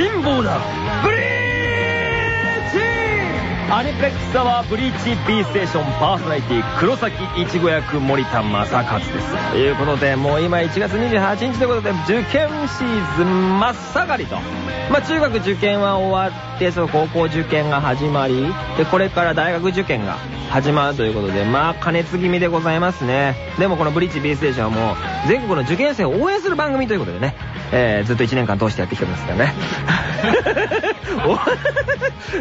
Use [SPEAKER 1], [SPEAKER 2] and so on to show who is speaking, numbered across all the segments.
[SPEAKER 1] 受験生のいなもうちょっとの辛抱だブリーチアニプレックスアワーブリーチ B ステーションパーソナリティ黒崎いちご役森田正和です。ということでもう今1月28日ということで受験シーズン真っ盛りと。まあ中学受験は終わってその高校受験が始まり。でこれから大学受験が始まるということでまあ加熱気味でございますね。でもこのブリッジ B ステーションはもう全国の受験生を応援する番組ということでね、えー、ずっと1年間通してやってきてますからね。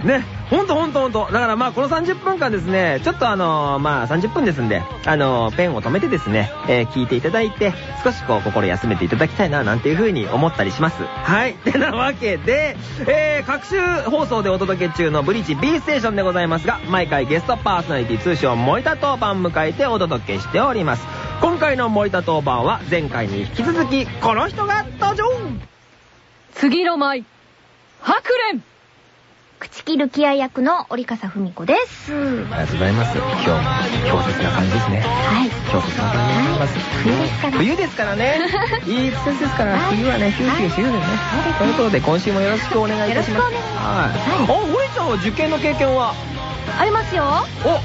[SPEAKER 1] ねほんとほんとほんと。だからまあこの30分間ですねちょっとあのー、まあ30分ですんであのー、ペンを止めてですね、えー、聞いていただいて少しこう心休めていただきたいななんていう風に思ったりします。はい。てなわけで、えー、各週放送でお届け中のブリッジ B ステーションでございますが毎回ゲストパーソナリティ通称森田当番迎えてお届けしております今回の森田当番は前回に引き続きこの人が登場。
[SPEAKER 2] 次の舞白蓮。
[SPEAKER 3] 口切る気合役の折笠文子です。
[SPEAKER 1] ありがとうございます。今日も強烈な感じですね。
[SPEAKER 3] はい。
[SPEAKER 1] 強烈な感じになります、
[SPEAKER 3] はい。冬ですから。
[SPEAKER 1] 冬ですからね。いい季節ですから
[SPEAKER 3] はい。
[SPEAKER 1] 冬はねヒューヒューしようよね。ということで今週もよろしくお願いいたします。
[SPEAKER 3] よろしくお願いします。
[SPEAKER 1] はい。あ堀ちゃんは受験の経験は？
[SPEAKER 3] ありますよ。
[SPEAKER 1] お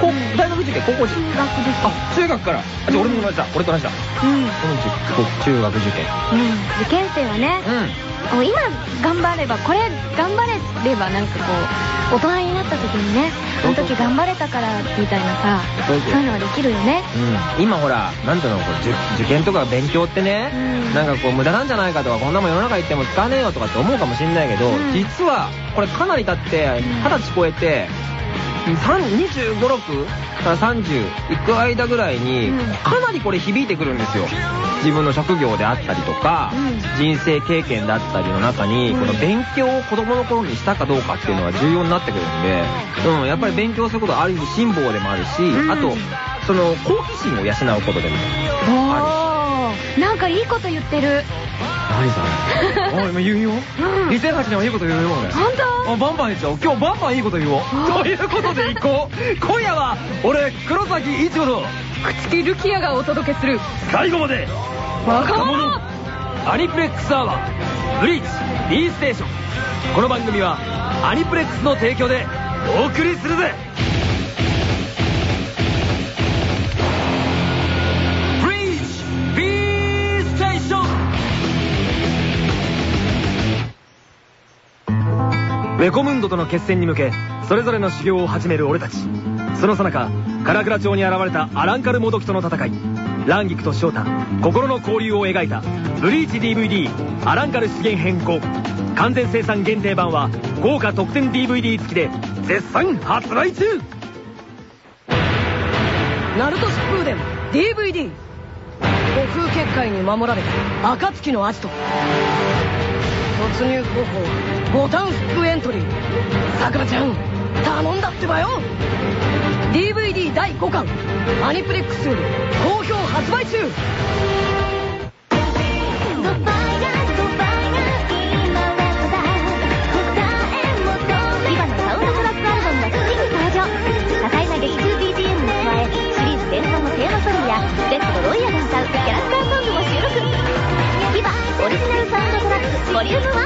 [SPEAKER 1] こ大学受験高校受験。
[SPEAKER 3] 中学です。
[SPEAKER 1] あ中学から。あじゃあ俺も同じだ。俺と同じだ。
[SPEAKER 3] うん。
[SPEAKER 1] この中中学受験。
[SPEAKER 3] うん。受験生はね、今頑張れば、これ頑張れればなんかこう、大人になった時にね、あの時頑張れたからみたいなさ、
[SPEAKER 1] そう
[SPEAKER 3] いうのはできるよね。
[SPEAKER 1] ん、うん、今ほらなんていうの受受験とか勉強ってね、
[SPEAKER 3] うん。
[SPEAKER 1] なんかこう無駄なんじゃないかとかこんなもん世の中行っても使わねえよとかって思うかもしんないけど、
[SPEAKER 3] うん。
[SPEAKER 1] 実はこれかなり経って二十歳超えて2 5 6から30行く間ぐらいに
[SPEAKER 3] うん。
[SPEAKER 1] かなりこれ響いてくるんですよ。自分の職業であったりとか、
[SPEAKER 3] うん。
[SPEAKER 1] 人生経験だったりの中に、
[SPEAKER 3] うん。
[SPEAKER 1] この勉強を子供の頃にしたかどうかっていうのは重要になってくるんで、うん、やっぱり勉強することはある意味辛抱でもあるし、
[SPEAKER 3] うん。
[SPEAKER 1] あとその好奇心を養うことでもあ
[SPEAKER 3] おー。なんかいいこと言ってる。
[SPEAKER 1] る何それ。おい今言うよ。
[SPEAKER 3] うん。
[SPEAKER 1] 2008年はいいこと言うよ俺。
[SPEAKER 3] 本当？
[SPEAKER 1] あバンバン言っちゃおう。今日バンバンいいこと言おう
[SPEAKER 3] あ
[SPEAKER 1] ということで行こう。今夜は俺黒崎一護と
[SPEAKER 2] 口切るキアがお届けする
[SPEAKER 1] 最後まで。
[SPEAKER 2] 若者。
[SPEAKER 1] アニプレックスアワー。ブリーチ B ステーションこの番組はアニプレックスの提供でお送りするぜンウェコムンドとの決戦に向けそれぞれの修行を始める俺たち。そのさなか唐倉町に現れたアランカルモドキとの戦い。ランギクと翔太心の交流を描いたブリーチ DVD アランカル出現変更完全生産限定版は豪華特典 DVD 付きで絶賛発売中。
[SPEAKER 2] ナルト疾風伝 DVD 悟空結界に守られた暁のアジト。突入方法ボタンフックエントリーさくらちゃん頼んだってばよ。DVD 第5巻アニプレックス好評発売中。
[SPEAKER 3] キャラクターソングも収録今オリジナルサウンドトラックボリューム1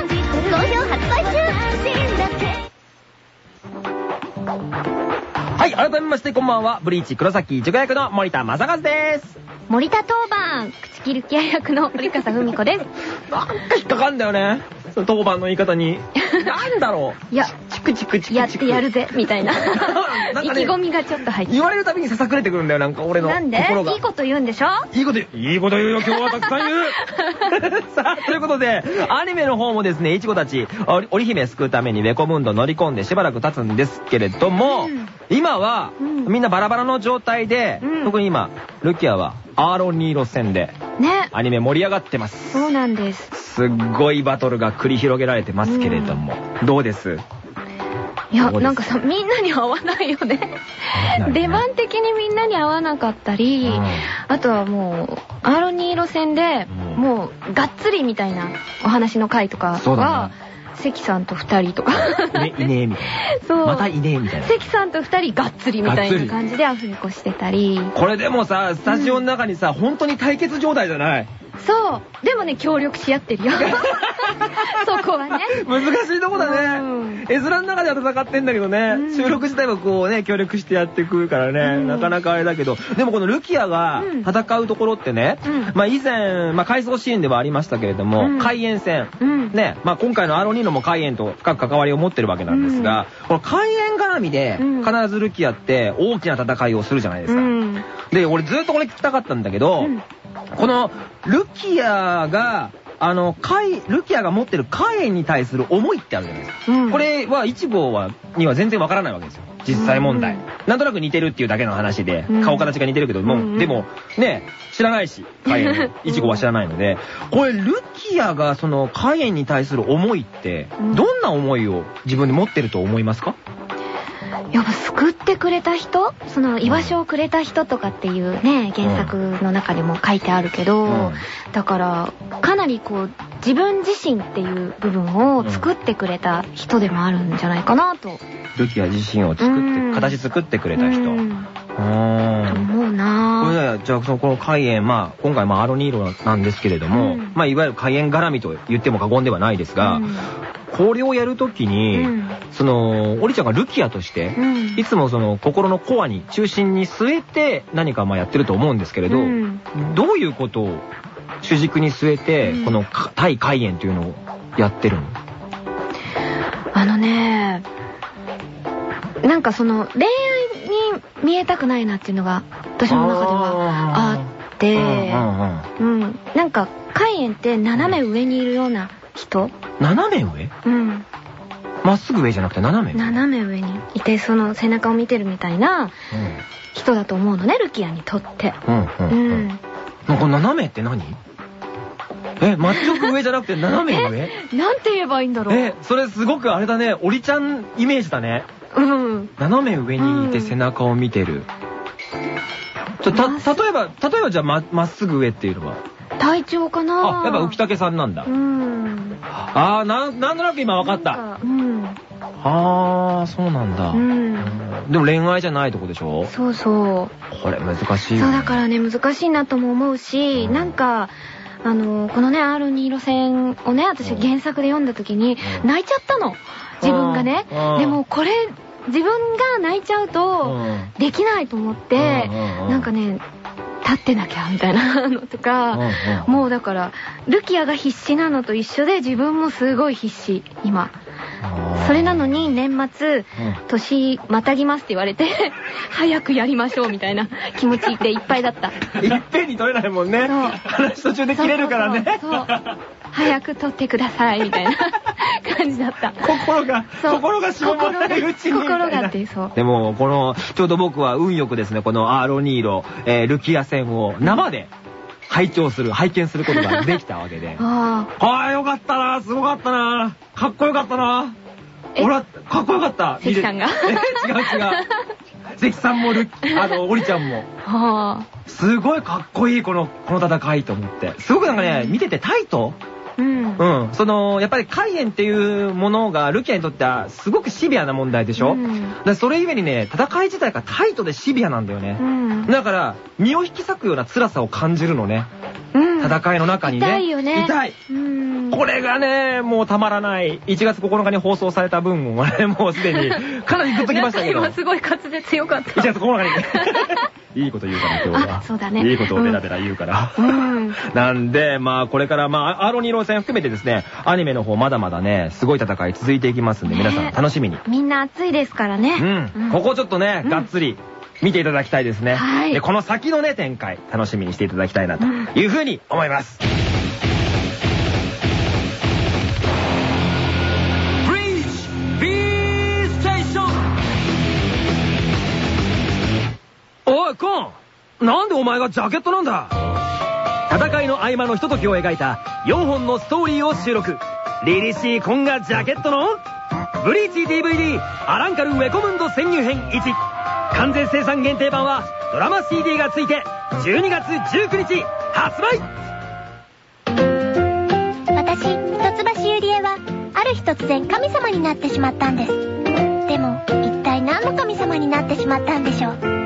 [SPEAKER 1] はい改めましてこんばんは。ブリーチ黒崎一護役の森田正和です。
[SPEAKER 3] 森田当番。口切る気合役の折笠文子です。
[SPEAKER 1] なんか引っかかんだよね当番の言い方に。なんだろう。
[SPEAKER 3] いや
[SPEAKER 1] チクチクチクチク
[SPEAKER 3] やってやるぜみたいな。意気込みがちょっと入って。
[SPEAKER 1] 言われるたびにささくれてくるんだよなんか俺の
[SPEAKER 3] なんで？いいこと言うんでしょ？
[SPEAKER 1] いいこと言う。いいこと言うよ、今日はたくさん言う。さあ、ということで、アニメの方もですね、いちごたち、織織姫救うためにウェコムンド乗り込んでしばらく経つんですけれども、
[SPEAKER 3] うん。
[SPEAKER 1] 今は、
[SPEAKER 3] うん。
[SPEAKER 1] みんなバラバラの状態で、
[SPEAKER 3] うん。
[SPEAKER 1] 特に今、ルキアはアーロン・ニーロ戦で、
[SPEAKER 3] ね。
[SPEAKER 1] アニメ盛り上がってます。
[SPEAKER 3] そうなんです。
[SPEAKER 1] すっごいバトルが繰り広げられてますけれども、どうです？
[SPEAKER 3] いやなんかさみんなに合わないよね。出番的にみんなに合わなかったり、
[SPEAKER 1] うん。
[SPEAKER 3] あとはもうアーロニー路線で、
[SPEAKER 1] うん。
[SPEAKER 3] もうがっつりみたいなお話の回とかは
[SPEAKER 1] ね
[SPEAKER 3] 関さんと二人とか
[SPEAKER 1] ね、いねえみたい
[SPEAKER 3] そう
[SPEAKER 1] な。またいねえみたいな。
[SPEAKER 3] 関さんと二人がっつりみたいな感じでアフレコしてたり
[SPEAKER 1] これでもさ、スタジオの中にさ、本当に対決状態じゃない
[SPEAKER 3] そう。でもね、協力し合ってるよ。そこはね。
[SPEAKER 1] 難しいとこだ
[SPEAKER 3] う
[SPEAKER 1] ね
[SPEAKER 3] ん。
[SPEAKER 1] 絵面の中では戦ってんだけどね、
[SPEAKER 3] うん。
[SPEAKER 1] 収録自体はこうね、協力してやっていくからね、
[SPEAKER 3] うん。
[SPEAKER 1] なかなかあれだけど、でもこのルキアが
[SPEAKER 3] うん。
[SPEAKER 1] 戦うところってね、
[SPEAKER 3] うん。
[SPEAKER 1] まあ以前、まあ回想シーンではありましたけれども、
[SPEAKER 3] うん。
[SPEAKER 1] 海援戦、
[SPEAKER 3] うん。
[SPEAKER 1] ね、まあ今回のアロニーノも海援と深く関わりを持ってるわけなんですが、この海援絡みで
[SPEAKER 3] うん。
[SPEAKER 1] 必ずルキアって大きな戦いをするじゃないですか。
[SPEAKER 3] うん。
[SPEAKER 1] で、俺ずっとこれ聞きたかったんだけど、
[SPEAKER 3] うん
[SPEAKER 1] このルキアが、あの、海、ルキアが持ってる火炎に対する思いってあるじゃないですか。
[SPEAKER 3] うん。
[SPEAKER 1] これは1号は、には全然わからないわけですよ。実際問題。
[SPEAKER 3] うん。
[SPEAKER 1] なんとなく似てるっていうだけの話で、
[SPEAKER 3] うん。
[SPEAKER 1] 顔形が似てるけども、
[SPEAKER 3] うん
[SPEAKER 1] でも、ね、知らないし、火炎、1号は知らないので、これルキアがその火炎に対する思いって、
[SPEAKER 3] うん。
[SPEAKER 1] どんな思いを自分で持ってると思いますか？
[SPEAKER 3] やっぱ救ってくれた人？その居場所をくれた人とかっていうね、原作の中でも書いてあるけど、
[SPEAKER 1] うん。
[SPEAKER 3] だから、かなりこう、自分自身っていう部分を作ってくれた人でもあるんじゃないかなと。
[SPEAKER 1] ルキア自身を作って、
[SPEAKER 3] うん。
[SPEAKER 1] 形作ってくれた人。
[SPEAKER 3] う
[SPEAKER 1] うん
[SPEAKER 3] 思う
[SPEAKER 1] これ
[SPEAKER 3] な
[SPEAKER 1] ね、じゃあそのこの海援、まあ今回まあアロニーロなんですけれども、
[SPEAKER 3] うん。
[SPEAKER 1] まあいわゆる海援絡みと言っても過言ではないですが、
[SPEAKER 3] うん
[SPEAKER 1] これをやるときに、
[SPEAKER 3] うん。
[SPEAKER 1] その、オリちゃんがルキアとして、
[SPEAKER 3] うん。
[SPEAKER 1] いつもその心のコアに、中心に据えて何かまあやってると思うんですけれど、
[SPEAKER 3] うん。
[SPEAKER 1] どういうことを主軸に据えて、
[SPEAKER 3] うん。
[SPEAKER 1] このか対海援というのをやってるの？
[SPEAKER 3] あのね、なんかその恋愛に見えたくないなっていうのが私の中ではあって、
[SPEAKER 1] うん。
[SPEAKER 3] なんか、海縁って斜め上にいるような人？
[SPEAKER 1] 斜め上？
[SPEAKER 3] うん。
[SPEAKER 1] まっすぐ上じゃなくて斜め上？
[SPEAKER 3] 斜め上にいて、その背中を見てるみたいな人だと思うのね、ルキアにとって。
[SPEAKER 1] うんうん
[SPEAKER 3] う
[SPEAKER 1] うんうん
[SPEAKER 3] ん。
[SPEAKER 1] なんか斜めって何？え、全く上じゃなくて斜め上？
[SPEAKER 3] なんて言えばいいんだろう。
[SPEAKER 1] え、それすごくあれだね、オリちゃんイメージだね。
[SPEAKER 3] うん。
[SPEAKER 1] 斜め上にいて
[SPEAKER 3] うん
[SPEAKER 1] 背中を見てる。ちょ、た、例えば、例えばじゃあま、まっすぐ上っていうのは？
[SPEAKER 3] 体調かな
[SPEAKER 1] あ、やっぱ浮竹さんなんだ
[SPEAKER 3] う。ん。
[SPEAKER 1] あー、なん、なんとなく今分かった。
[SPEAKER 3] うん。
[SPEAKER 1] あー、そうなんだ。
[SPEAKER 3] うん。
[SPEAKER 1] でも恋愛じゃないとこでしょ？
[SPEAKER 3] そうそう。
[SPEAKER 1] これ難しいよ、
[SPEAKER 3] そう
[SPEAKER 1] ね。
[SPEAKER 3] だからね、難しいなとも思うし、
[SPEAKER 1] うん
[SPEAKER 3] なんか、あの、このね、R2 路線をね、私
[SPEAKER 1] うん
[SPEAKER 3] 原作で読んだ時に
[SPEAKER 1] うん
[SPEAKER 3] 泣いちゃったの。自分がね
[SPEAKER 1] うん。
[SPEAKER 3] でもこれ、自分が泣いちゃうと、
[SPEAKER 1] うん
[SPEAKER 3] できないと思ってなんかね、立ってなきゃみたいなのとか、もうだから、ルキアが必死なのと一緒で自分もすごい必死、今。それなのに年末、年またぎますって言われて、早くやりましょうみたいな気持ちでいっぱいだった。
[SPEAKER 1] いっぺんに取れないもんね。話途中で切れるからね。
[SPEAKER 3] そう早く撮ってくださいみたいな 感じだった。
[SPEAKER 1] 心が、心がしぼまないうちに。
[SPEAKER 3] 心が
[SPEAKER 1] みたいな
[SPEAKER 3] っていうそう
[SPEAKER 1] でも、この、ちょうど僕は運よくですね、このアーロニーロ、えールキア戦を生で拝聴する、拝見することができたわけで。
[SPEAKER 3] あ
[SPEAKER 1] ああ、よかったな、すごかったな、かっこよかったな。
[SPEAKER 3] え？
[SPEAKER 1] ほら、かっこよかった。
[SPEAKER 3] 関さんが？
[SPEAKER 1] 違う違う。関さんもルあの、オリちゃんも。すごいかっこいい、この、この戦いと思って。すごくなんかね、見ててタイト？
[SPEAKER 3] あ。うん。
[SPEAKER 1] うん。その、やっぱり海炎っていうものがルキアにとってはすごくシビアな問題でしょ、
[SPEAKER 3] うん
[SPEAKER 1] それゆえにね、戦い自体がタイトでシビアなんだよね。
[SPEAKER 3] うん。
[SPEAKER 1] だから、身を引き裂くような辛さを感じるのね。
[SPEAKER 3] うん。
[SPEAKER 1] 戦いの中にね。
[SPEAKER 3] 痛いよね。
[SPEAKER 1] 痛い。
[SPEAKER 3] うん。
[SPEAKER 1] これがね、もうたまらない。1月9日に放送された分はね、もうすでに、かなりグッときましたけど。1
[SPEAKER 3] 今すごい滑舌よかった。
[SPEAKER 1] 月9日に。いいこと言うから、今日は。
[SPEAKER 3] あそうだね
[SPEAKER 1] いいことをベラベラ言うから。
[SPEAKER 3] うん。
[SPEAKER 1] なんで、まあ、これから、まあ、アーロニーロー戦含めてですね、アニメの方まだまだね、すごい戦い続いていきますんで、皆さん
[SPEAKER 3] ね
[SPEAKER 1] 楽しみに。
[SPEAKER 3] みんな暑いですからね。
[SPEAKER 1] うん。ここちょっとね、
[SPEAKER 3] うん
[SPEAKER 1] がっつり見ていただきたいですね。
[SPEAKER 3] はい
[SPEAKER 1] で、この先のね、展開、楽しみにしていただきたいなというふうに思います。い、コン。なんでお前がジャケットなんだ？戦いの合間のひとときを描いた4本のストーリーを収録。リリシーコンがジャケットの？ブリーチ DVD アランカルウェコムンド潜入編1完全生産限定版はドラマ CD がついて12月19日発売。
[SPEAKER 4] 私、一橋ゆりえは、ある日突然神様になってしまったんです。でも、一体何の神様になってしまったんでしょう？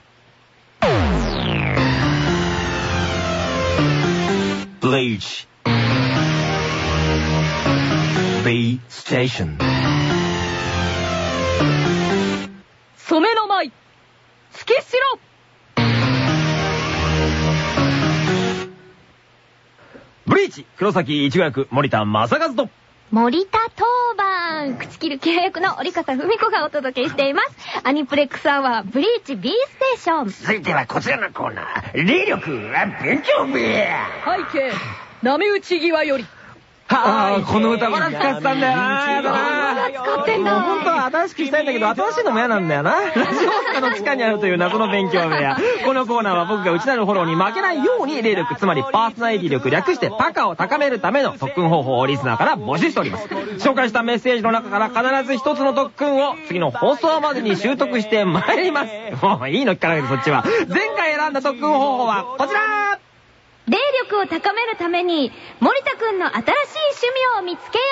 [SPEAKER 1] Bleach. B Station.
[SPEAKER 2] 染めの舞。月城
[SPEAKER 1] ブリーチ。黒崎一護役森田正和と
[SPEAKER 3] 森田当番口切る契約の折笠文子がお届けしています。アニプレックスアワーブリーチ B ステーション。
[SPEAKER 1] 続いてはこちらのコーナー霊力は勉強部屋
[SPEAKER 2] 背景波打ち際より
[SPEAKER 1] はあ、この歌まだ使ってたんだよな。
[SPEAKER 3] まだ使ってんだ
[SPEAKER 1] 本当は新しくしたいんだけど、新しいのも嫌なんだよな。ラジオスカの地下にあるという謎の勉強部屋。このコーナーは僕が内なるフォローに負けないように霊力、つまりパーソナリティ力略してパカを高めるための特訓方法をリスナーから募集しております。紹介したメッセージの中から必ず一つの特訓を次の放送までに習得してまいります。もういいの聞かないでそっちは。前回選んだ特訓方法はこちら
[SPEAKER 3] 霊力を高めるために、森田くんの新しい趣味を見つけよ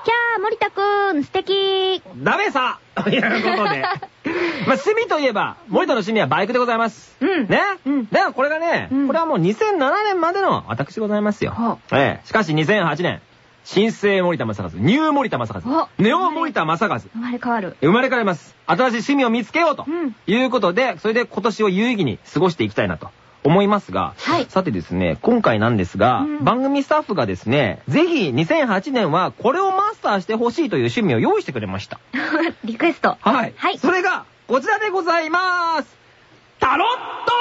[SPEAKER 3] うキャー、森田くん、素敵
[SPEAKER 1] ダメさと いうことで。まあ、趣味といえば、森田の趣味はバイクでございます。
[SPEAKER 3] うん
[SPEAKER 1] ね？
[SPEAKER 3] うん
[SPEAKER 1] だからこれがね、
[SPEAKER 3] うん
[SPEAKER 1] これはもう2007年までの私でございますよ
[SPEAKER 3] は。
[SPEAKER 1] ええ。しかし2008年、新生森田正和、ニュー森田正和
[SPEAKER 3] お、
[SPEAKER 1] ネオ森田正和、
[SPEAKER 3] 生まれ変わる。
[SPEAKER 1] 生まれ変わります。新しい趣味を見つけようと
[SPEAKER 3] うん
[SPEAKER 1] いうことで、それで今年を有意義に過ごしていきたいなと。思いますが、
[SPEAKER 3] はい
[SPEAKER 1] さてですね、今回なんですが、
[SPEAKER 3] うん
[SPEAKER 1] 番組スタッフがですね、ぜひ2008年はこれをマスターしてほしいという趣味を用意してくれました。
[SPEAKER 3] リクエスト。
[SPEAKER 1] はい。
[SPEAKER 3] はい
[SPEAKER 1] それが、こちらでございます。タロット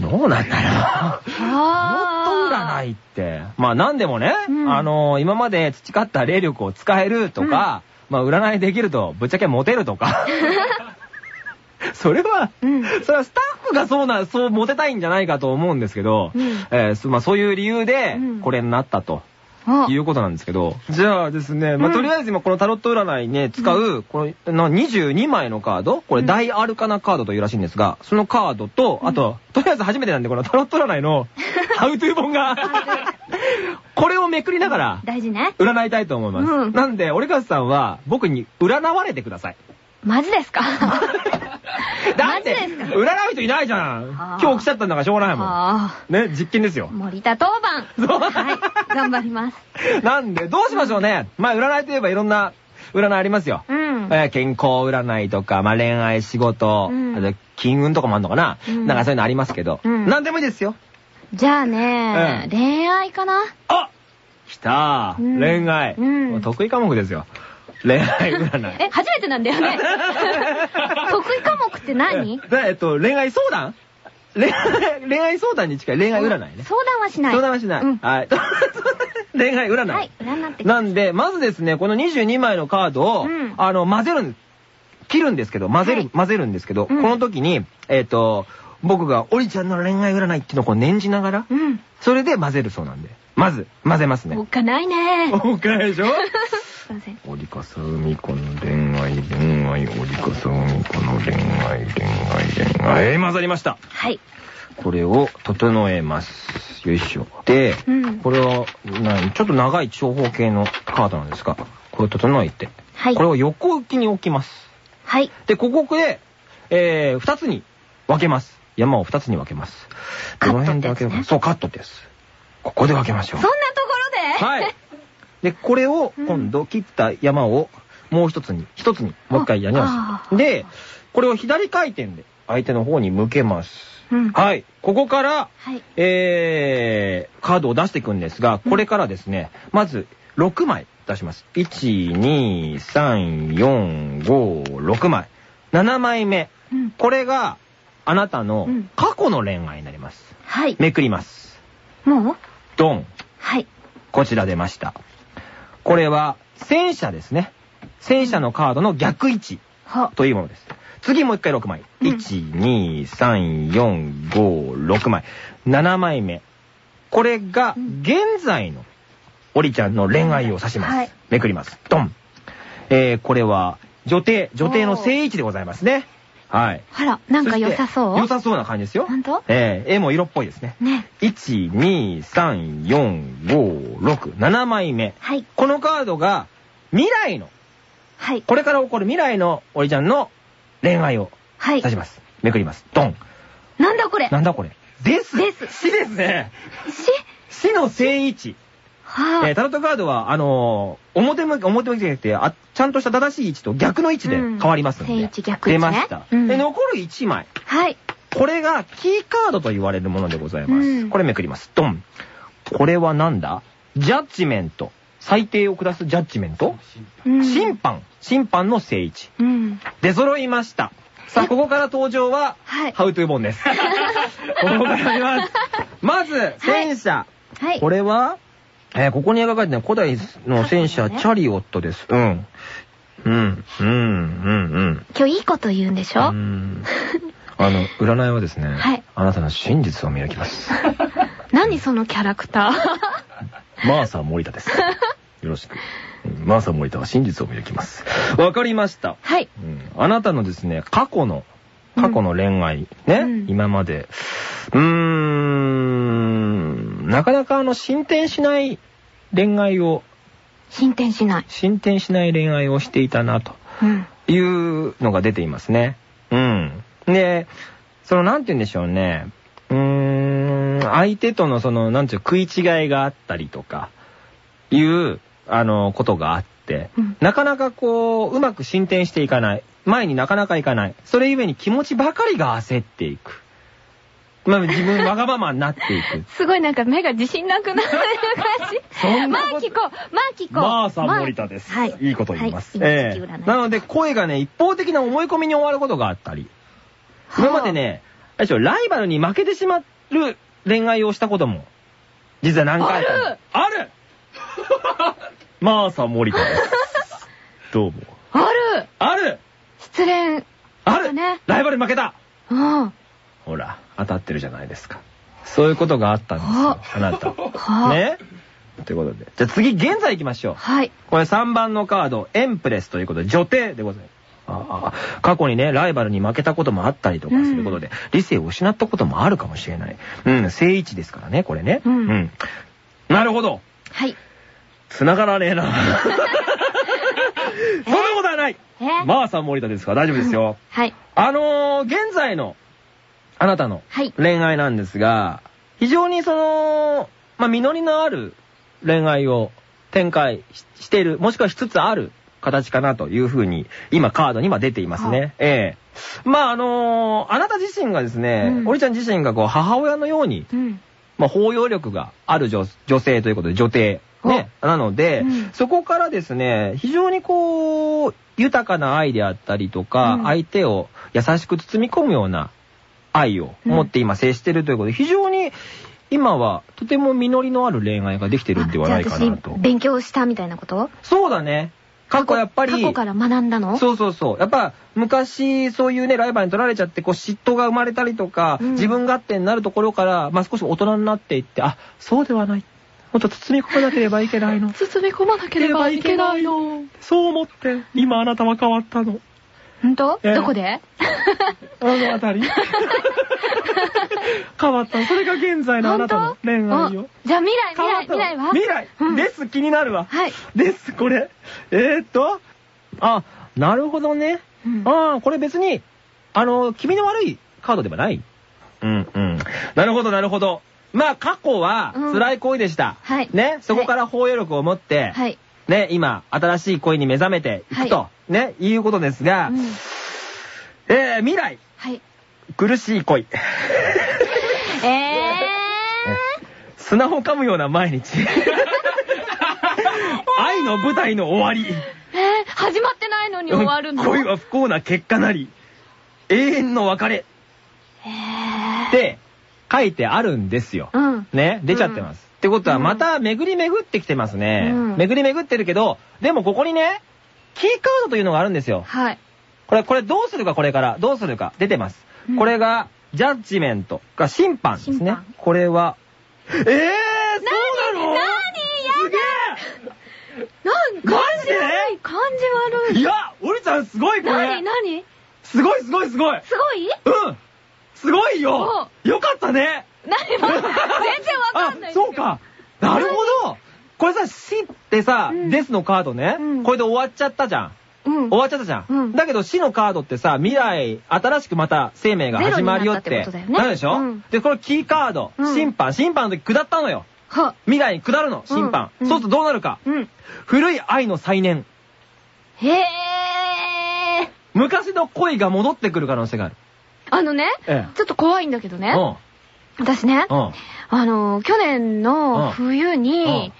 [SPEAKER 1] 占いどうなんだろう。タロット占いって。まあ何でもね、
[SPEAKER 3] うん
[SPEAKER 1] あの今まで培った霊力を使えるとか、まあ占いできるとぶっちゃけモテるとか。それは、
[SPEAKER 3] うん
[SPEAKER 1] それはスタッフがそうな、そうモテたいんじゃないかと思うんですけど、
[SPEAKER 3] うん
[SPEAKER 1] えーそまあそういう理由で
[SPEAKER 3] うん
[SPEAKER 1] これになったと。
[SPEAKER 3] お
[SPEAKER 1] いうことなんですけど。じゃあですね、まあ、
[SPEAKER 3] うん
[SPEAKER 1] とりあえず今このタロット占いにね、使う、このな22枚のカード、これ大アルカナカードというらしいんですが、そのカードと、あと、とりあえず初めてなんで、このタロット占いの、ハウトゥー本が、これをめくりながら、
[SPEAKER 3] 大事ね。
[SPEAKER 1] 占いたいと思います。
[SPEAKER 3] うん
[SPEAKER 1] なんで、折笠さんは、僕に占われてください。
[SPEAKER 3] マジですか？
[SPEAKER 1] だって、占う人いないじゃん今日来ちゃったんだからしょうがないもん。
[SPEAKER 3] あ
[SPEAKER 1] ね、実験ですよ
[SPEAKER 3] あ。。森田当番。はい。頑張ります。
[SPEAKER 1] なんで、どうしましょうね。まあ、占いといえばいろんな占いありますよ。
[SPEAKER 3] うん。
[SPEAKER 1] えー健康占いとか、まあ、恋愛、仕事、
[SPEAKER 3] うん
[SPEAKER 1] 金運とかもあるのかな、
[SPEAKER 3] うん
[SPEAKER 1] なんかそういうのありますけど、
[SPEAKER 3] うん
[SPEAKER 1] なんでもいいですよ。
[SPEAKER 3] じゃあね、
[SPEAKER 1] うん
[SPEAKER 3] 恋愛かな？
[SPEAKER 1] あ来た、
[SPEAKER 3] うん
[SPEAKER 1] 恋愛、得意科目ですよ。恋愛占い。
[SPEAKER 3] え、初めてなんだよね。得意科目って何？
[SPEAKER 1] えっと、恋愛相談？恋愛相談に近い恋愛占いね。
[SPEAKER 3] 相談はしない。
[SPEAKER 1] 相談はしない。
[SPEAKER 3] うん
[SPEAKER 1] はい。恋愛占い。
[SPEAKER 3] はい、占ってき
[SPEAKER 1] なんで、まずですね、この22枚のカードを、
[SPEAKER 3] うん
[SPEAKER 1] あの、混ぜるん、切るんですけど、混ぜる、
[SPEAKER 3] はい
[SPEAKER 1] 混ぜるんですけど、
[SPEAKER 3] うん
[SPEAKER 1] この時に、えっ、と、僕が、オリちゃんの恋愛占いっていうのをこう念じながら、
[SPEAKER 3] うん。
[SPEAKER 1] それで混ぜるそうなんで、まず、混ぜますね。
[SPEAKER 3] おっかないね。
[SPEAKER 1] おかでしょ？
[SPEAKER 3] ません。
[SPEAKER 1] オリカサ海子の恋愛、恋愛、オリカサ海子の恋愛、恋愛、恋愛。混ざりました。
[SPEAKER 3] はい。
[SPEAKER 1] これを整えます。よいしょ。で、
[SPEAKER 3] うん
[SPEAKER 1] これは、なちょっと長い長方形のカードなんですが、これを整えて、
[SPEAKER 3] はい
[SPEAKER 1] これを横向きに置きます。
[SPEAKER 3] はい。
[SPEAKER 1] で、ここで、えー、二つに分けます。山を二つに分けます。
[SPEAKER 3] カット
[SPEAKER 1] どの辺で分けるかそう、カットです。ここで分けましょう
[SPEAKER 3] そん。なところで？
[SPEAKER 1] はい。で、これを今度切った山をもう一つに、一つにもう一回やりま
[SPEAKER 3] あ
[SPEAKER 1] す。で、これを左回転で相手の方に向けます。
[SPEAKER 3] うん
[SPEAKER 1] はい。ここから、
[SPEAKER 3] はい。
[SPEAKER 1] えー、カードを出していくんですが、これからですね、まず6枚出します。1、2、3、4、5、6枚。7枚目。
[SPEAKER 3] うん。
[SPEAKER 1] これがあなたの
[SPEAKER 3] うん
[SPEAKER 1] 過去の恋愛になります。
[SPEAKER 3] はい。
[SPEAKER 1] めくります。
[SPEAKER 3] もう？
[SPEAKER 1] ドン。
[SPEAKER 3] はい。
[SPEAKER 1] こちら出ました。これは戦車ですね。戦車のカードの逆位置
[SPEAKER 3] は。
[SPEAKER 1] というものです。次もう一回6枚。
[SPEAKER 5] うん
[SPEAKER 1] 1、2、3、4、5、6枚。7枚目。これが、現在の、オリちゃんの恋愛を指します。
[SPEAKER 5] はい
[SPEAKER 1] めくります。ドン。えー、これは、女帝、女帝の正位置でございますね。はい。
[SPEAKER 5] あら、なんか良さそう？
[SPEAKER 1] 良さそうな感じですよ。
[SPEAKER 5] ほんと
[SPEAKER 1] えー、絵も色っぽいですね。
[SPEAKER 5] ね。
[SPEAKER 1] 1、2、3、4、5、6、7枚目。
[SPEAKER 5] はい。
[SPEAKER 1] このカードが、未来の、
[SPEAKER 5] はい。
[SPEAKER 1] これから起こる未来のオリちゃんの恋愛を
[SPEAKER 5] はい
[SPEAKER 1] 指。します。めくります。ドン。
[SPEAKER 5] なんだこれ？
[SPEAKER 1] なんだこれ？です。
[SPEAKER 5] です
[SPEAKER 1] 死ですね。
[SPEAKER 5] し
[SPEAKER 1] 死の正位置。
[SPEAKER 5] は
[SPEAKER 1] えータロットカードは、あのー表向き、表向きじゃなくて、あ、ちゃんとした正しい位置と逆の位置で変わりますんで。
[SPEAKER 5] うん正位置逆位置ね
[SPEAKER 1] 出ました。
[SPEAKER 5] うん
[SPEAKER 1] で、残る1枚。
[SPEAKER 5] はい。
[SPEAKER 1] これがキーカードと言われるものでございます。
[SPEAKER 5] うん
[SPEAKER 1] これめくります。ドン。これはなんだ？ジャッジメント。裁定を下すジャッジメント、
[SPEAKER 5] うん
[SPEAKER 1] 審判。審判の正位置。
[SPEAKER 5] うん。
[SPEAKER 1] 出揃いました。さあ、ここから登場は、
[SPEAKER 5] はい
[SPEAKER 1] ハウトゥーボンです。ここから見ます。まず、戦車。
[SPEAKER 5] はい。
[SPEAKER 1] これは、えーここに描かれてる古代の戦車、チャリオットです。うん。うん、うん、うん、うん。
[SPEAKER 5] 今日いいこと言うんでしょ？
[SPEAKER 1] うん あの、占いはですね、
[SPEAKER 5] はい
[SPEAKER 1] あなたの真実を磨きます。
[SPEAKER 5] 何そのキャラクター？
[SPEAKER 1] マーサー森田です。よろしく。うんマーサー森田は真実を磨きます。わかりました。
[SPEAKER 5] はい。
[SPEAKER 1] うんあなたのですね、過去の、過去の恋愛、ね、
[SPEAKER 5] うん
[SPEAKER 1] 今まで、うーん、なかなかあの、進展しない恋愛を、
[SPEAKER 5] 進展しない。
[SPEAKER 1] 進展しない恋愛をしていたな、と
[SPEAKER 5] うん。
[SPEAKER 1] いうのが出ていますね。うん。で、その、なんて言うんでしょうね、うーん、相手とのその、なんていう食い違いがあったりとか、いう、あの、ことがあって、
[SPEAKER 5] うん
[SPEAKER 1] なかなかこう、うまく進展していかない。前になかなかいかない。それゆえに気持ちばかりが焦っていく。まあ自分わがままになっていく。
[SPEAKER 5] すごいなんか目が自信なくなる感じ。
[SPEAKER 1] そんなこと
[SPEAKER 5] まあ聞こう。まあ聞こう。
[SPEAKER 1] まあさん森田です。
[SPEAKER 5] はい。
[SPEAKER 1] いいこと言います。
[SPEAKER 5] はい、
[SPEAKER 1] ええ
[SPEAKER 5] 今月占い
[SPEAKER 1] なので声がね、一方的な思い込みに終わることがあったり。
[SPEAKER 5] はあ
[SPEAKER 1] 今までね、あれライバルに負けてしまう恋愛をしたことも、実は何回か。
[SPEAKER 5] ある
[SPEAKER 1] ある まあさん森田です。どうも。
[SPEAKER 5] ある
[SPEAKER 1] ある
[SPEAKER 5] 失恋。
[SPEAKER 1] ある
[SPEAKER 5] ね
[SPEAKER 1] ライバルに負けた
[SPEAKER 5] うん。
[SPEAKER 1] ほら、当たってるじゃないですか。そういうことがあったんですよ、あなた。
[SPEAKER 5] はあ
[SPEAKER 1] ね？ということで。じゃあ次、現在行きましょう。
[SPEAKER 5] はい。
[SPEAKER 1] これ3番のカード、エンプレスということで、女帝でございます。ああ過去にね、ライバルに負けたこともあったりとかすることで、理性を失ったこともあるかもしれない。うん、正位置ですからね、これね。
[SPEAKER 5] うん
[SPEAKER 1] なるほど。
[SPEAKER 5] はい。
[SPEAKER 1] 繋がらねえな。そんなことはない
[SPEAKER 5] え？
[SPEAKER 1] マーさん森田ですから大丈夫ですよ。
[SPEAKER 5] はい。
[SPEAKER 1] あのー、現在の、あなたの
[SPEAKER 5] はい。
[SPEAKER 1] 恋愛なんですが、非常にその、まあ、実りのある恋愛を展開ししている、もしくはしつつある形かなというふうに、今カードには出ていますね。ええまあ、あのーあなた自身がですね、
[SPEAKER 5] うん
[SPEAKER 1] おりちゃん自身がこう、母親のように、
[SPEAKER 5] うん。
[SPEAKER 1] まあ、包容力がある女女性ということで、女帝。ね。なので、
[SPEAKER 5] うん
[SPEAKER 1] そこからですね、非常にこう、豊かな愛であったりとか、
[SPEAKER 5] うん
[SPEAKER 1] 相手を優しく包み込むような愛を持って今接してるということで、非常に今はとても実りのある恋愛ができてるんではないかなと
[SPEAKER 5] 私。勉強したみたいなこと？
[SPEAKER 1] そうだね。過去やっぱり、
[SPEAKER 5] 過去から学んだの？
[SPEAKER 1] そうそうそう。やっぱ、昔、そういうね、ライバルに取られちゃって、こう、嫉妬が生まれたりとか、
[SPEAKER 5] うん
[SPEAKER 1] 自分勝手になるところから、まあ少し大人になっていって、あ、そうではない。もっと包み込まなければいけないの。
[SPEAKER 5] 包み込まなければいけないの。
[SPEAKER 1] そう思って、今あなたは変わったの。
[SPEAKER 5] 本当？
[SPEAKER 1] ええ
[SPEAKER 5] どこで？
[SPEAKER 1] あのあたり。変わった。それが現在のあなたの恋愛よ。
[SPEAKER 5] あじゃあ未来、未来、未来は？
[SPEAKER 1] 未来、
[SPEAKER 5] うん
[SPEAKER 1] です、気になるわ。
[SPEAKER 5] はい。
[SPEAKER 1] です、これ。えー、っと、あ、なるほどね。
[SPEAKER 5] うん
[SPEAKER 1] ああ、これ別に、あの、気味の悪いカードではない。うんうん。なるほど、なるほど。まあ、過去は
[SPEAKER 5] うん
[SPEAKER 1] 辛い恋でした。
[SPEAKER 5] はい
[SPEAKER 1] ね、そこから包容力を持って、
[SPEAKER 5] はい。
[SPEAKER 1] ね、今、新しい恋に目覚めていくと、
[SPEAKER 5] は
[SPEAKER 1] ね、いうことですが、
[SPEAKER 5] うん
[SPEAKER 1] えー、未来、
[SPEAKER 5] はい。
[SPEAKER 1] 苦しい恋。
[SPEAKER 5] えー？
[SPEAKER 1] 砂を噛むような毎日。愛の舞台の終わり。
[SPEAKER 5] えー、始まってないのに終わるの？
[SPEAKER 1] 恋は不幸な結果なり、永遠の別れ
[SPEAKER 5] えー？
[SPEAKER 1] って書いてあるんですよ。
[SPEAKER 5] うん。
[SPEAKER 1] ね、出ちゃってます。ってことは、また巡り巡ってきてますね。
[SPEAKER 5] うん
[SPEAKER 1] 巡り巡ってるけど、でもここにね、キーカードというのがあるんですよ。
[SPEAKER 5] はい。
[SPEAKER 1] これ、これどうするか、これから。どうするか。出てます。
[SPEAKER 3] うん
[SPEAKER 1] これが、ジャッジメントが審判ですね。これは、えぇー、そうなの？
[SPEAKER 3] 何？やなん感
[SPEAKER 1] マジで？
[SPEAKER 3] じ悪い感じ悪い
[SPEAKER 1] いや、おりちゃんすごいこれ
[SPEAKER 3] 何？何？
[SPEAKER 1] すごいすごいすごい
[SPEAKER 3] すごい？
[SPEAKER 1] うんすごいよ。よかったね。
[SPEAKER 3] 何も全然わかんない
[SPEAKER 1] あ、そうか。なるほど。これさ、死ってさ、
[SPEAKER 3] うん。
[SPEAKER 1] デスのカードね、
[SPEAKER 3] うん。
[SPEAKER 1] これで終わっちゃったじゃん。
[SPEAKER 3] うん。
[SPEAKER 1] 終わっちゃったじゃん。
[SPEAKER 3] うん。
[SPEAKER 1] だけど死のカードってさ、未来、新しくまた生命が始まるよって。
[SPEAKER 3] な
[SPEAKER 1] るでしょ、
[SPEAKER 3] うん。
[SPEAKER 1] で、このキーカード、
[SPEAKER 3] うん。
[SPEAKER 1] 審判、審判の時下ったのよ。
[SPEAKER 3] は。
[SPEAKER 1] 未来に下るの、審判。
[SPEAKER 3] うん。
[SPEAKER 1] そうするとどうなるか？
[SPEAKER 3] うん。
[SPEAKER 1] 古い愛の再燃。
[SPEAKER 3] へえ
[SPEAKER 1] 昔の恋が戻ってくる可能性がある。
[SPEAKER 3] あのね
[SPEAKER 1] え
[SPEAKER 3] ちょっと怖いんだけどね
[SPEAKER 1] え。
[SPEAKER 3] 私ね。あの去年の冬に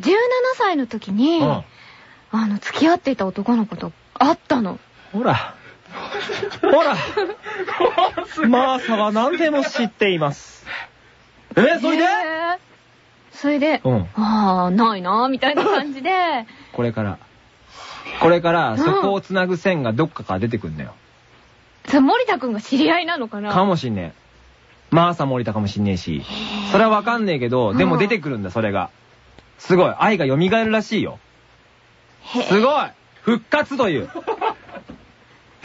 [SPEAKER 3] 17歳の時に
[SPEAKER 1] うん。
[SPEAKER 3] あの付き合っていた男の子と会ったの
[SPEAKER 1] ほら。ほら。マーサは何でも知っています。えそれで？
[SPEAKER 3] へーそれで
[SPEAKER 1] うん
[SPEAKER 3] ああないなみたいな感じで
[SPEAKER 1] これから。これから、
[SPEAKER 3] ん
[SPEAKER 1] そこをつなぐ線がどっかから出てくんだよ。
[SPEAKER 3] 森田くんが知り合いなのかな？
[SPEAKER 1] かもしんねえ。マーサ森田かもしんねえし。それはわかんねえけど、でも出てくるんだ、それが。すごい。愛が蘇るらしいよ。すごい復活という。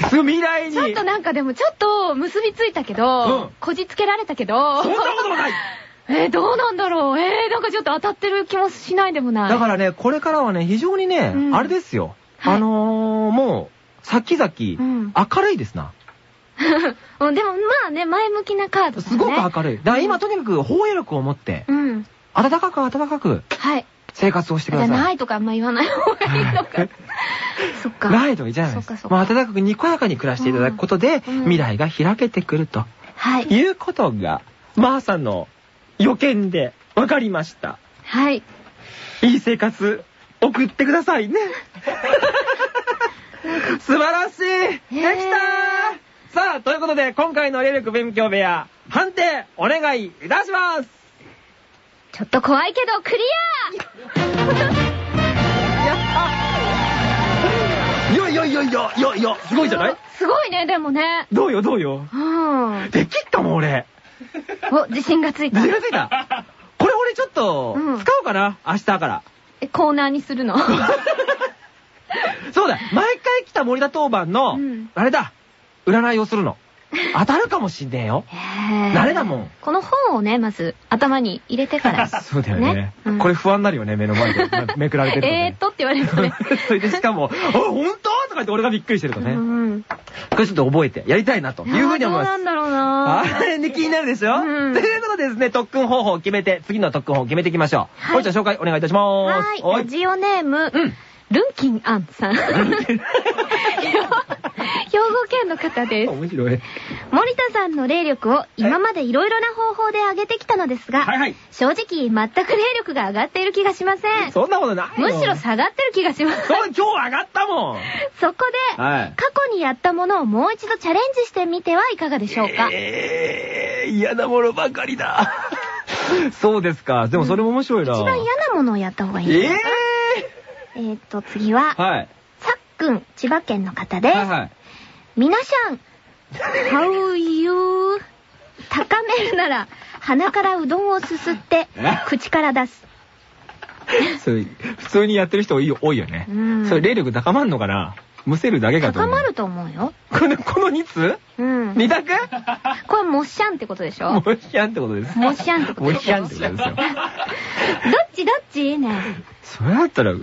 [SPEAKER 1] す未来に。
[SPEAKER 3] ちょっとなんかでもちょっと結びついたけど、
[SPEAKER 1] うん
[SPEAKER 3] こじつけられたけど、
[SPEAKER 1] そんなことはない
[SPEAKER 3] えー、どうなんだろう？えー、なんかちょっと当たってる気もしないでもない。
[SPEAKER 1] だからね、これからはね、非常にね、
[SPEAKER 3] うん
[SPEAKER 1] あれですよ。
[SPEAKER 3] はい
[SPEAKER 1] あのー、もう、先々、
[SPEAKER 3] ん
[SPEAKER 1] 明るいですな。
[SPEAKER 3] うんでもまあね、前向きなカードだね。
[SPEAKER 1] すごく明るい。だから今とにかく包容力を持って、
[SPEAKER 3] うん。
[SPEAKER 1] 暖かく暖かく
[SPEAKER 3] はい。
[SPEAKER 1] 生活をしてく
[SPEAKER 3] じゃあ、
[SPEAKER 1] ださ。
[SPEAKER 3] ないいとかあんま言わない方がいいのか。そっか。
[SPEAKER 1] ないとかじゃないです
[SPEAKER 3] そっかそっ。か
[SPEAKER 1] 暖かくにこやかに暮らしていただくことで、
[SPEAKER 3] うん
[SPEAKER 1] 未来が開けてくると
[SPEAKER 3] はい。
[SPEAKER 1] いうことが、マーさんの予見で分かりました。
[SPEAKER 3] はい。
[SPEAKER 1] いい生活、送ってくださいね。素晴らしいできたーさあ、ということで、今回の霊力勉強部屋、判定、お願いいたします
[SPEAKER 3] ちょっと怖いけど、クリ
[SPEAKER 1] いやいやいやいや、いやいや、すごいじゃない？
[SPEAKER 3] アすごいね、でもね。
[SPEAKER 1] どうよどうよ？
[SPEAKER 3] うん。
[SPEAKER 1] できっかも俺。
[SPEAKER 3] お、自信がついた
[SPEAKER 1] 自。信がついた？これ俺ちょっと、
[SPEAKER 3] うん
[SPEAKER 1] 使おうかな、明日から。
[SPEAKER 3] えコーナーにするの？
[SPEAKER 1] そうだ、毎回来た森田当番の、
[SPEAKER 3] うん
[SPEAKER 1] あれだ、占いをするの。当たるかもしんねえよ。慣れだもん。
[SPEAKER 3] この本をね、まず頭に入れてから。
[SPEAKER 1] そうだよね。
[SPEAKER 3] うん
[SPEAKER 1] これ不安になるよね、目の前で めくられてると、ね。
[SPEAKER 3] えーっとって言われるとね。
[SPEAKER 1] それでしかも、あ、本当？とか言って俺がびっくりしてるとね。
[SPEAKER 3] うん。
[SPEAKER 1] これちょっと覚えてやりたいなというふうに思います
[SPEAKER 3] どうな。んだろうな
[SPEAKER 1] あれね、気になるでしょ、
[SPEAKER 3] うん
[SPEAKER 1] ということでですね、特訓方法を決めて、次の特訓方法を決めていきましょう。
[SPEAKER 3] はい
[SPEAKER 1] これちゃん紹介お願いいたします。
[SPEAKER 3] はい。ラジオネーム、
[SPEAKER 1] うん
[SPEAKER 3] ルンキンアンさん。兵庫県の方です。
[SPEAKER 1] 面白い。
[SPEAKER 3] 森田さんの霊力を今までいろいろな方法で上げてきたのですが、
[SPEAKER 1] はいはい。
[SPEAKER 3] 正直全く霊力が上がっている気がしません。
[SPEAKER 1] そんなことないよ。
[SPEAKER 3] むしろ下がってる気がします。
[SPEAKER 1] そう、今日上がったもん。
[SPEAKER 3] そこで、
[SPEAKER 1] はい。
[SPEAKER 3] 過去にやったものをもう一度チャレンジしてみてはいかがでしょうか？
[SPEAKER 1] えー、嫌なものばかりだ。そうですか。でもそれも面白いな。
[SPEAKER 3] 一番嫌なものをやった方がいい
[SPEAKER 1] え
[SPEAKER 3] ないかな。えーっと、次は、
[SPEAKER 1] ー、はい。
[SPEAKER 3] くん、千葉県の方です。
[SPEAKER 1] はいはい。
[SPEAKER 3] 皆さん、How you? 高めるなら、鼻からうどんをすすって
[SPEAKER 1] え、
[SPEAKER 3] 口から出す。
[SPEAKER 1] それ、普通にやってる人多いよ多いよね。
[SPEAKER 3] うん
[SPEAKER 1] それ霊力高まんのかな？むせるだけかと思う。
[SPEAKER 3] 高まると思うよ。
[SPEAKER 1] この、この2つ
[SPEAKER 3] うん。
[SPEAKER 1] 二択？
[SPEAKER 3] これ、もっしゃんってことでしょ？
[SPEAKER 1] もしゃんってことです。
[SPEAKER 3] もっしゃんってこと
[SPEAKER 1] もしゃんってことですよ。
[SPEAKER 3] どっちどっち？ね
[SPEAKER 1] それだったら、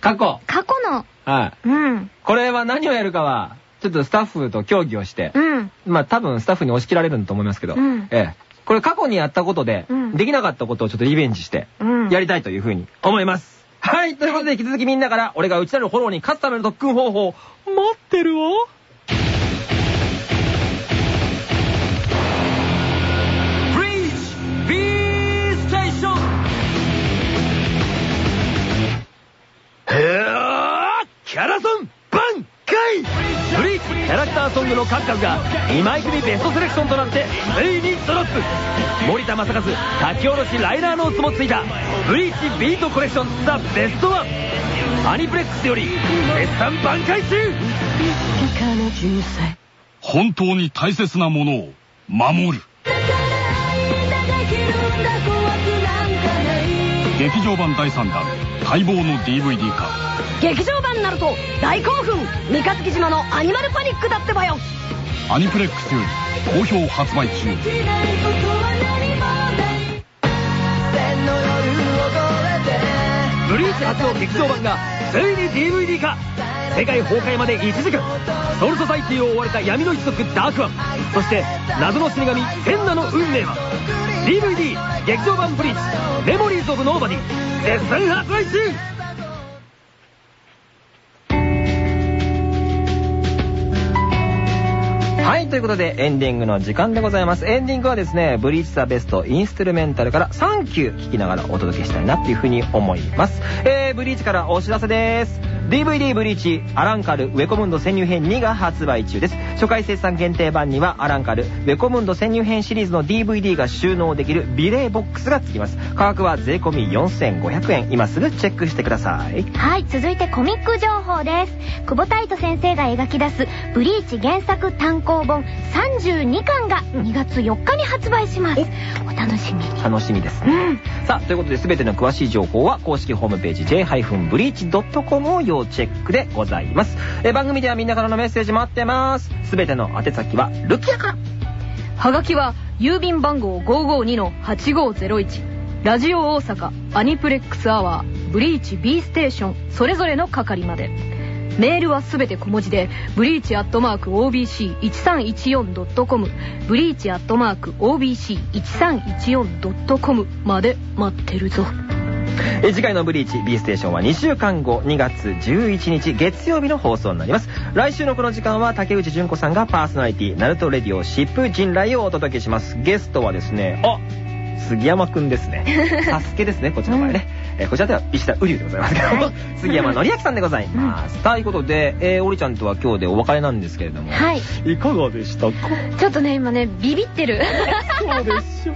[SPEAKER 1] 過去。
[SPEAKER 3] 過去の、
[SPEAKER 1] はい。
[SPEAKER 3] うん。
[SPEAKER 1] これは何をやるかは、ちょっとスタッフと協議をして、
[SPEAKER 3] うん。
[SPEAKER 1] まあ多分スタッフに押し切られると思いますけど、
[SPEAKER 3] うん
[SPEAKER 1] ええ。これ過去にやったことで、
[SPEAKER 3] うん
[SPEAKER 1] できなかったことをちょっとリベンジして、
[SPEAKER 3] うん。
[SPEAKER 1] やりたいというふうに思います。はい、ということで引き続きみんなから俺が内なるフォローに勝つための特訓方法、待ってるわ。キャラクターソングの数々が2枚組ベストセレクションとなってついにドロップ。森田正和書き下ろしライナーノーツもついた。ブリーチビートコレクションザ・ベストワン。アニプレックスより絶賛挽回中。
[SPEAKER 6] 本当に大切なものを守る。劇場版第3弾待望の DVD 化。
[SPEAKER 2] 劇場版になると大興奮。三日月島のアニマルパニックだってばよ。
[SPEAKER 6] アニプレックスより好評発売中。
[SPEAKER 1] ブリーチ初の劇場版がついに DVD 化。世界崩壊まで1時間。ソウルソサイティを追われた闇の一族ダークワン。そして謎の死神センナの運命は。DVD 劇場版 BLEACH。Memories of Nobody。絶賛発売中はい、ということでエンディングの時間でございます。エンディングはですね、 BLEACH The Best Instrumental から Thank You 聞きながらお届けしたいなっていうふうに思います。えー、ブリーチからお知らせです。DVD BLEACH アランカルウェコムンド潜入編2が発売中です。初回生産限定版にはアランカルウェコムンド潜入編シリーズの DVD が収納できるビレーボックスが付きます。価格は税込み4500円。今すぐチェックしてください。
[SPEAKER 5] はい、続いてコミック情報です。久保太斗先生が描き出すブリーチ原作単行本32巻が2月4日に発売します。お楽しみに。
[SPEAKER 1] 楽しみですね。さあ、ということで全ての詳しい情報は公式ホームページ j-breach.com を要チェックでございます。え番組ではみんなからのメッセージ待ってます。全ての宛先はルキアから。
[SPEAKER 2] はがきは郵便番号552-8501ラジオ大阪アニプレックスアワーブリーチ B ステーションそれぞれの係までメールはすべて小文字でブリーチアットマーク OBC1314.com ブリーチアットマーク OBC1314.com まで待ってるぞ
[SPEAKER 1] えー次回のブリーチ B ステーションは2週間後2月11日月曜日の放送になります。来週のこの時間は竹内純子さんがパーソナリティナルトレディオシップ人来をお届けします。ゲストはですね、あ杉山くんですね。サスケですね、こっちの前ね。えーこちらでは石田瓜生でございますけども、杉山紀明さんでございます。ということで、えー、おりちゃんとは今日でお別れなんですけれども、
[SPEAKER 5] はい。
[SPEAKER 1] いかがでしたか？
[SPEAKER 5] ちょっとね、今ね、ビビってる。
[SPEAKER 1] そうでしょ。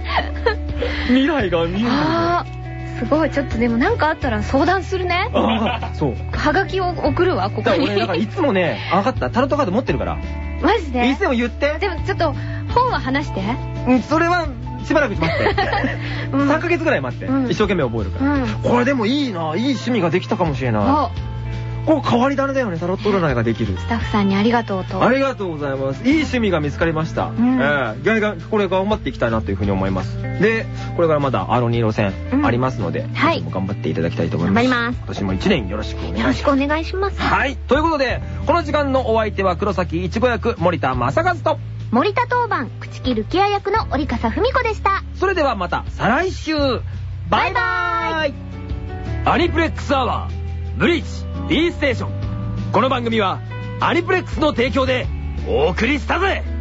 [SPEAKER 1] 未来が見えない。
[SPEAKER 5] すごい。ちょっとでもなんかあったら相談するね。
[SPEAKER 1] ああ、そう。
[SPEAKER 5] はがきを送るわ、ここに。
[SPEAKER 1] だからいつもね、あ分かった、タロットカード持ってるから、
[SPEAKER 5] マジで？
[SPEAKER 1] いつでも言って。
[SPEAKER 5] でもちょっと、本は話して。
[SPEAKER 1] うん、それは、しばらく待って。
[SPEAKER 5] うん
[SPEAKER 1] 3ヶ月ぐらい待って。
[SPEAKER 5] うん
[SPEAKER 1] 一生懸命覚えるから。
[SPEAKER 5] うん。
[SPEAKER 1] これでもいいな、いい趣味ができたかもしれない。
[SPEAKER 5] あ、
[SPEAKER 1] こう変わり種だよね、タロット占いができる。
[SPEAKER 5] スタッフさんにありがとうと。
[SPEAKER 1] ありがとうございます。いい趣味が見つかりました。
[SPEAKER 5] ん
[SPEAKER 1] ええガンガンこれ頑張っていきたいなというふうに思います。で、これからまだアロニー路線
[SPEAKER 5] うん
[SPEAKER 1] ありますので、
[SPEAKER 5] はい
[SPEAKER 1] 今年も頑張っていただきたいと思います。
[SPEAKER 5] 頑張ります
[SPEAKER 1] 今年も一年よろしくお願いします。
[SPEAKER 5] よろしくお願いします。
[SPEAKER 1] はい。ということで、この時間のお相手は黒崎いちご役森田正和と、
[SPEAKER 5] 森田当番、朽木ルキア役の折笠文子でした。
[SPEAKER 1] それではまた再来週バイバーイアニプレックスアワーブリーチ D ステーション。この番組はアニプレックスの提供でお送りしたぜ。